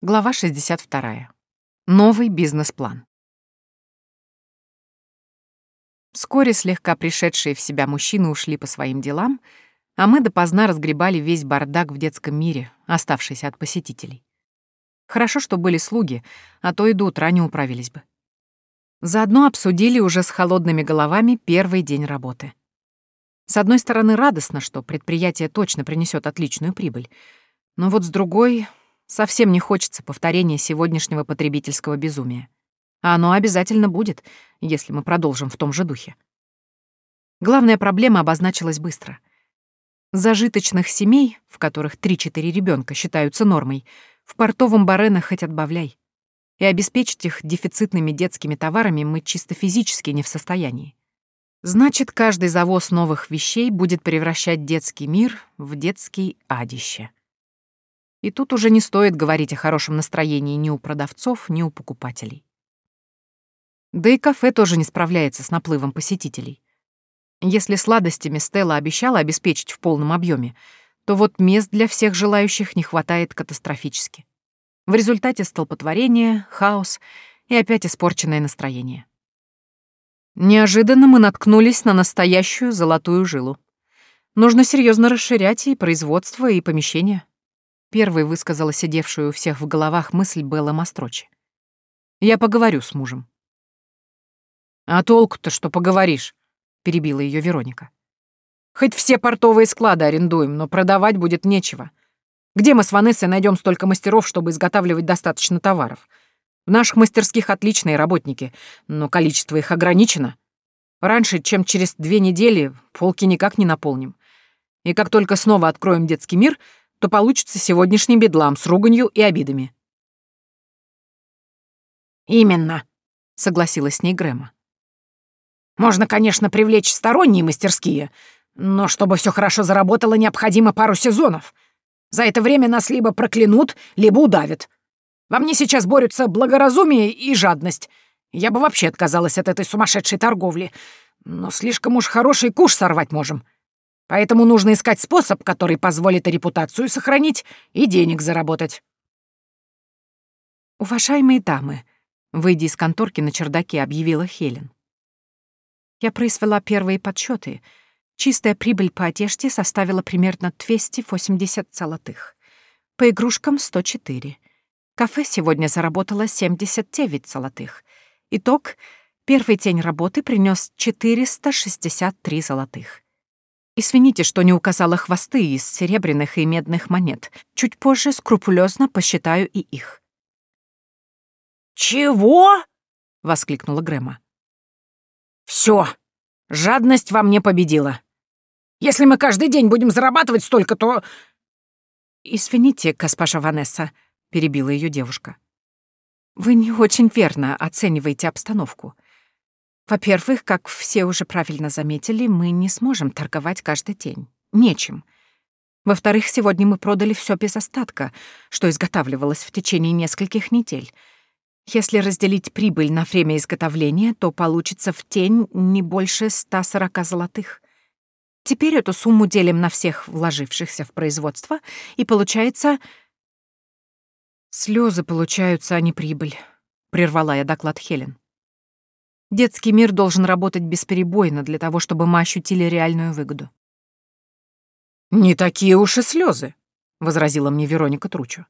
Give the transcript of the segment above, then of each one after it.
Глава 62. Новый бизнес-план. Вскоре слегка пришедшие в себя мужчины ушли по своим делам, а мы допоздна разгребали весь бардак в детском мире, оставшийся от посетителей. Хорошо, что были слуги, а то и до утра не управились бы. Заодно обсудили уже с холодными головами первый день работы. С одной стороны, радостно, что предприятие точно принесет отличную прибыль, но вот с другой Совсем не хочется повторения сегодняшнего потребительского безумия. А оно обязательно будет, если мы продолжим в том же духе. Главная проблема обозначилась быстро. Зажиточных семей, в которых 3-4 ребенка считаются нормой, в портовом Барена хоть отбавляй. И обеспечить их дефицитными детскими товарами мы чисто физически не в состоянии. Значит, каждый завоз новых вещей будет превращать детский мир в детский адище. И тут уже не стоит говорить о хорошем настроении ни у продавцов, ни у покупателей. Да и кафе тоже не справляется с наплывом посетителей. Если сладостями Стелла обещала обеспечить в полном объеме, то вот мест для всех желающих не хватает катастрофически. В результате столпотворение, хаос и опять испорченное настроение. Неожиданно мы наткнулись на настоящую золотую жилу. Нужно серьезно расширять и производство, и помещение. Первой высказала сидевшую у всех в головах мысль Белла Мастрочи. «Я поговорю с мужем». «А толку-то, что поговоришь?» — перебила ее Вероника. «Хоть все портовые склады арендуем, но продавать будет нечего. Где мы с Ванессой найдем столько мастеров, чтобы изготавливать достаточно товаров? В наших мастерских отличные работники, но количество их ограничено. Раньше, чем через две недели, полки никак не наполним. И как только снова откроем детский мир — то получится сегодняшний бедлам с руганью и обидами. «Именно», — согласилась с ней Грэма. «Можно, конечно, привлечь сторонние мастерские, но чтобы все хорошо заработало, необходимо пару сезонов. За это время нас либо проклянут, либо удавят. Во мне сейчас борются благоразумие и жадность. Я бы вообще отказалась от этой сумасшедшей торговли, но слишком уж хороший куш сорвать можем». Поэтому нужно искать способ, который позволит и репутацию сохранить, и денег заработать. «Уважаемые дамы», — выйдя из конторки на чердаке, объявила Хелен. «Я произвела первые подсчеты. Чистая прибыль по одежде составила примерно 280 золотых. По игрушкам — 104. Кафе сегодня заработало 79 золотых. Итог — первый день работы принес 463 золотых. Извините, что не указала хвосты из серебряных и медных монет. Чуть позже скрупулезно посчитаю и их. «Чего?» — воскликнула Грэма. «Все, жадность во мне победила. Если мы каждый день будем зарабатывать столько, то...» «Извините, госпожа Ванесса», — перебила ее девушка. «Вы не очень верно оцениваете обстановку. Во-первых, как все уже правильно заметили, мы не сможем торговать каждый день. Нечем. Во-вторых, сегодня мы продали все без остатка, что изготавливалось в течение нескольких недель. Если разделить прибыль на время изготовления, то получится в тень не больше 140 золотых. Теперь эту сумму делим на всех вложившихся в производство, и получается... Слезы получаются, а не прибыль, — прервала я доклад Хелен. Детский мир должен работать бесперебойно для того, чтобы мы ощутили реальную выгоду. «Не такие уж и слезы, возразила мне Вероника Тручу.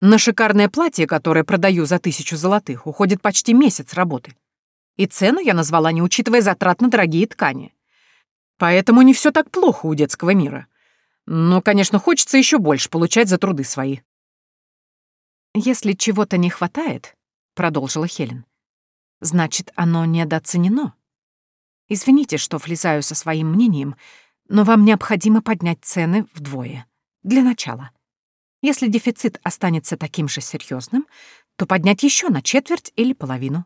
«На шикарное платье, которое продаю за тысячу золотых, уходит почти месяц работы. И цену я назвала, не учитывая затрат на дорогие ткани. Поэтому не все так плохо у детского мира. Но, конечно, хочется еще больше получать за труды свои». «Если чего-то не хватает», — продолжила Хелен, значит, оно недооценено. Извините, что влезаю со своим мнением, но вам необходимо поднять цены вдвое. Для начала. Если дефицит останется таким же серьезным, то поднять еще на четверть или половину.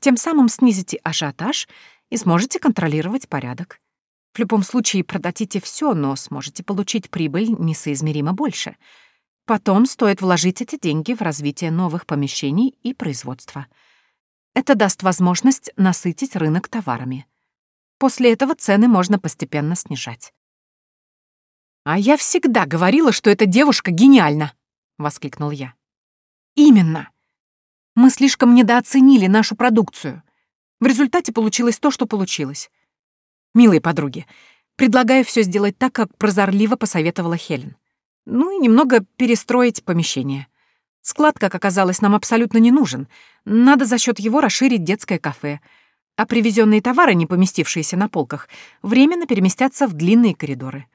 Тем самым снизите ажиотаж и сможете контролировать порядок. В любом случае продадите все, но сможете получить прибыль несоизмеримо больше. Потом стоит вложить эти деньги в развитие новых помещений и производства — это даст возможность насытить рынок товарами. После этого цены можно постепенно снижать. «А я всегда говорила, что эта девушка гениальна!» — воскликнул я. Именно. Мы слишком недооценили нашу продукцию. В результате получилось то, что получилось. Милые подруги, предлагаю все сделать так, как прозорливо посоветовала Хелен. Ну и немного перестроить помещение. Склад, как оказалось, нам абсолютно не нужен. Надо за счет его расширить детское кафе. А привезенные товары, не поместившиеся на полках, временно переместятся в длинные коридоры.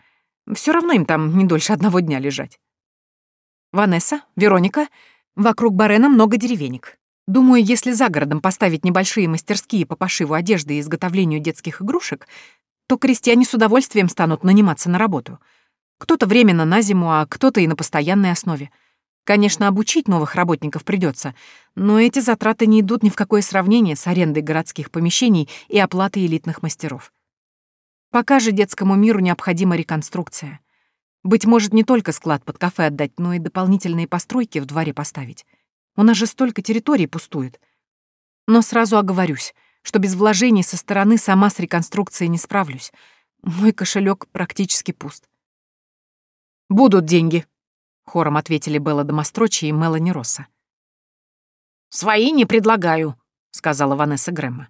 Все равно им там не дольше одного дня лежать. Ванесса, Вероника, вокруг Барена много деревенек. Думаю, если за городом поставить небольшие мастерские по пошиву одежды и изготовлению детских игрушек, то крестьяне с удовольствием станут наниматься на работу. Кто-то временно на зиму, а кто-то и на постоянной основе. Конечно, обучить новых работников придется, но эти затраты не идут ни в какое сравнение с арендой городских помещений и оплатой элитных мастеров. Пока же детскому миру необходима реконструкция. Быть может, не только склад под кафе отдать, но и дополнительные постройки в дворе поставить. У нас же столько территорий пустует. Но сразу оговорюсь, что без вложений со стороны сама с реконструкцией не справлюсь. Мой кошелек практически пуст. «Будут деньги», — хором ответили Белла Домострочи и Мелани Росса. «Свои не предлагаю», — сказала Ванесса Грэма.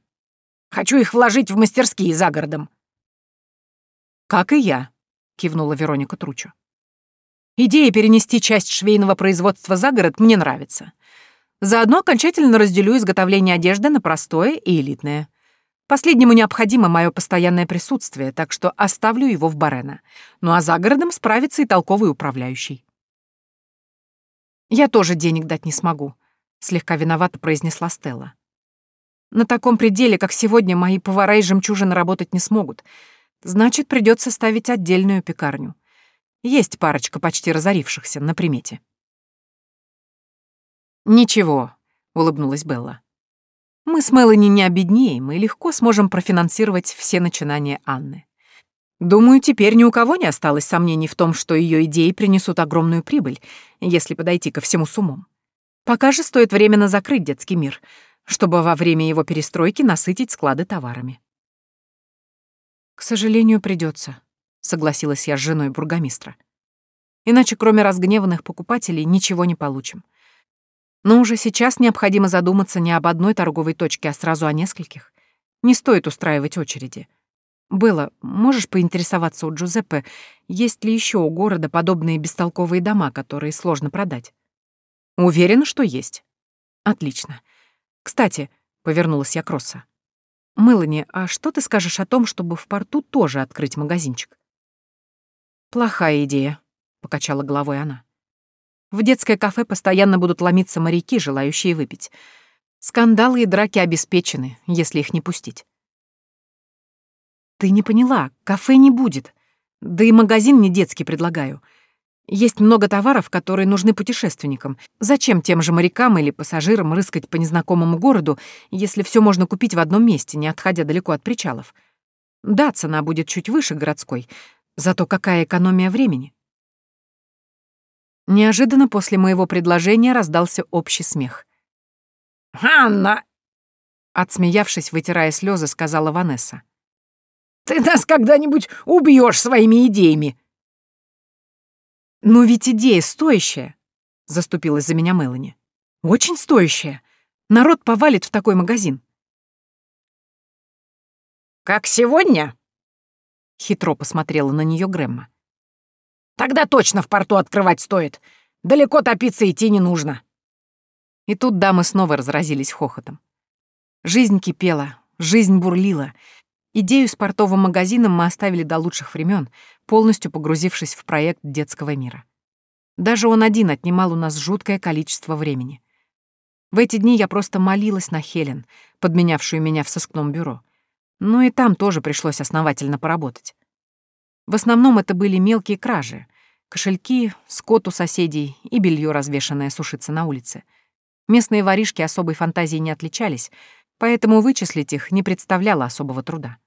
«Хочу их вложить в мастерские за городом». «Как и я», — кивнула Вероника Тручу. «Идея перенести часть швейного производства за город мне нравится. Заодно окончательно разделю изготовление одежды на простое и элитное. Последнему необходимо мое постоянное присутствие, так что оставлю его в Барена. Ну а за городом справится и толковый управляющий. «Я тоже денег дать не смогу», — слегка виновато произнесла Стелла. «На таком пределе, как сегодня, мои повара и жемчужины работать не смогут. Значит, придется ставить отдельную пекарню. Есть парочка почти разорившихся на примете». «Ничего», — улыбнулась Белла. Мы с Мелани не обеднеем и легко сможем профинансировать все начинания Анны. Думаю, теперь ни у кого не осталось сомнений в том, что ее идеи принесут огромную прибыль, если подойти ко всему с умом. Пока же стоит временно закрыть детский мир, чтобы во время его перестройки насытить склады товарами. «К сожалению, придется, согласилась я с женой бургомистра. «Иначе, кроме разгневанных покупателей, ничего не получим. Но уже сейчас необходимо задуматься не об одной торговой точке, а сразу о нескольких. Не стоит устраивать очереди. Было, можешь поинтересоваться у Джузеппе, есть ли еще у города подобные бестолковые дома, которые сложно продать? Уверена, что есть. Отлично. Кстати, повернулась я к Росса. Мелани, а что ты скажешь о том, чтобы в порту тоже открыть магазинчик? Плохая идея, покачала головой она. В детское кафе постоянно будут ломиться моряки, желающие выпить. Скандалы и драки обеспечены, если их не пустить. Ты не поняла, кафе не будет. Да и магазин не детский предлагаю. Есть много товаров, которые нужны путешественникам. Зачем тем же морякам или пассажирам рыскать по незнакомому городу, если все можно купить в одном месте, не отходя далеко от причалов? Да, цена будет чуть выше городской, зато какая экономия времени. Неожиданно после моего предложения раздался общий смех. «Анна!» Отсмеявшись, вытирая слезы, сказала Ванесса. «Ты нас когда-нибудь убьешь своими идеями!» «Но ведь идея стоящая!» — заступилась за меня Мелани. «Очень стоящая! Народ повалит в такой магазин!» «Как сегодня?» — хитро посмотрела на нее Грэмма. Тогда точно в порту открывать стоит. Далеко топиться идти не нужно». И тут дамы снова разразились хохотом. Жизнь кипела, жизнь бурлила. Идею с портовым магазином мы оставили до лучших времен, полностью погрузившись в проект детского мира. Даже он один отнимал у нас жуткое количество времени. В эти дни я просто молилась на Хелен, подменявшую меня в сыскном бюро. Но и там тоже пришлось основательно поработать. В основном это были мелкие кражи, Кошельки, скот у соседей и белье, развешанное сушиться на улице. Местные воришки особой фантазией не отличались, поэтому вычислить их не представляло особого труда.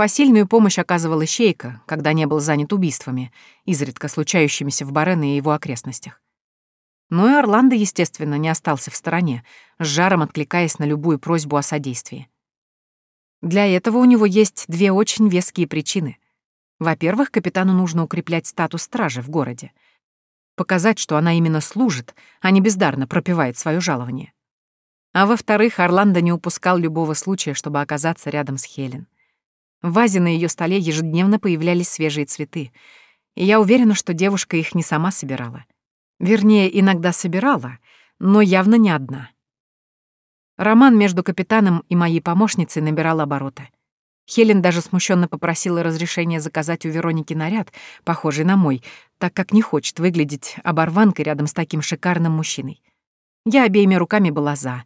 Посильную помощь оказывала Щейка, когда не был занят убийствами, изредка случающимися в Барене и его окрестностях. Но и Орландо, естественно, не остался в стороне, с жаром откликаясь на любую просьбу о содействии. Для этого у него есть две очень веские причины — во-первых, капитану нужно укреплять статус стражи в городе. показать, что она именно служит, а не бездарно пропивает свое жалование. А во-вторых, Орландо не упускал любого случая, чтобы оказаться рядом с Хелен. В вазе на ее столе ежедневно появлялись свежие цветы, и я уверена, что девушка их не сама собирала. Вернее, иногда собирала, но явно не одна. Роман между капитаном и моей помощницей набирал обороты. Хелен даже смущенно попросила разрешения заказать у Вероники наряд, похожий на мой, так как не хочет выглядеть оборванкой рядом с таким шикарным мужчиной. Я обеими руками была «за».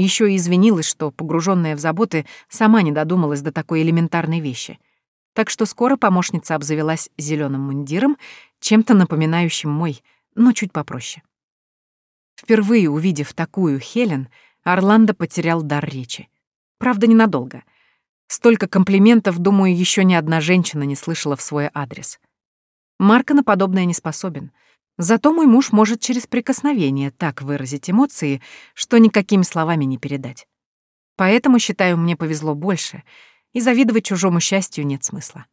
Еще и извинилась, что, погруженная в заботы, сама не додумалась до такой элементарной вещи. Так что скоро помощница обзавелась зеленым мундиром, чем-то напоминающим мой, но чуть попроще. Впервые увидев такую Хелен, Орландо потерял дар речи. Правда, ненадолго. Столько комплиментов, думаю, еще ни одна женщина не слышала в свой адрес. Марко на подобное не способен. Зато мой муж может через прикосновение так выразить эмоции, что никакими словами не передать. Поэтому, считаю, мне повезло больше, и завидовать чужому счастью нет смысла.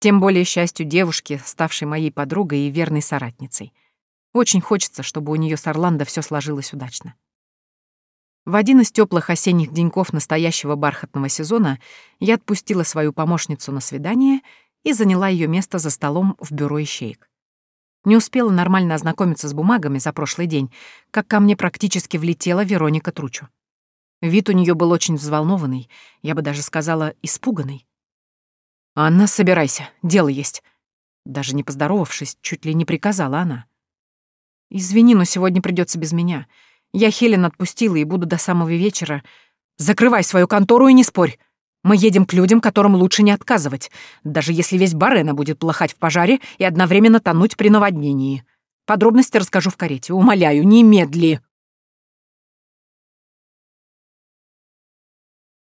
Тем более счастью девушки, ставшей моей подругой и верной соратницей. Очень хочется, чтобы у нее с Орландо все сложилось удачно. В один из теплых осенних деньков настоящего бархатного сезона я отпустила свою помощницу на свидание и заняла ее место за столом в бюро ищеек. Не успела нормально ознакомиться с бумагами за прошлый день, как ко мне практически влетела Вероника Тручу. Вид у нее был очень взволнованный, я бы даже сказала, испуганный. «Анна, собирайся, дело есть». Даже не поздоровавшись, чуть ли не приказала она. «Извини, но сегодня придется без меня. Я Хелен отпустила и буду до самого вечера. Закрывай свою контору и не спорь. Мы едем к людям, которым лучше не отказывать, даже если весь Барена будет плохать в пожаре и одновременно тонуть при наводнении. Подробности расскажу в карете. Умоляю, немедли.